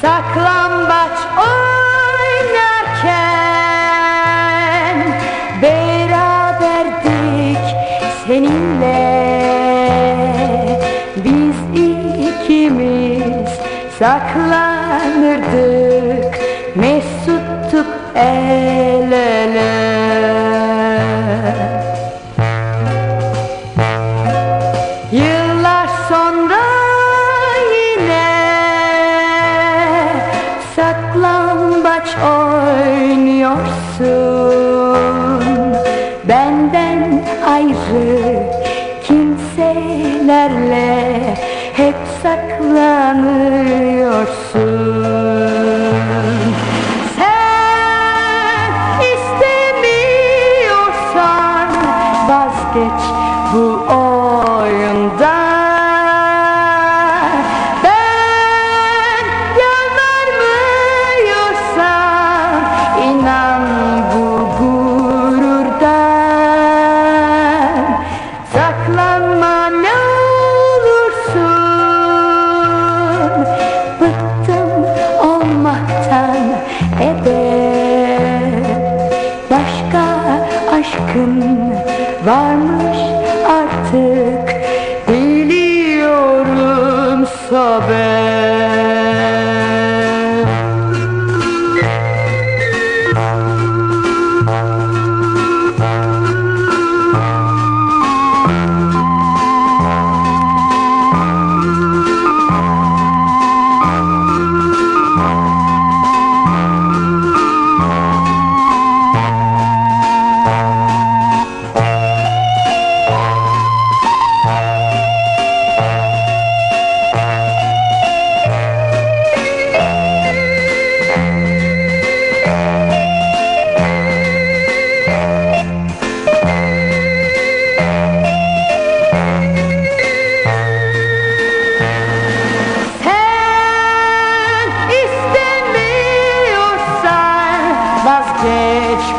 Saklambaç oynarken Beraberdik seninle. Biz ikimiz saklanırdık el Yıllar sonra yine saklambaç oynuyorsun. Benden ayrı kimselerle hep saklanıyorsun bitch. Who varmış artık. Biliyorum sobe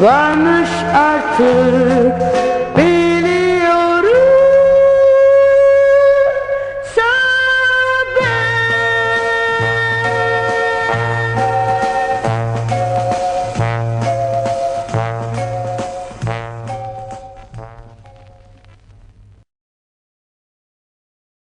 Varmış artık. Bir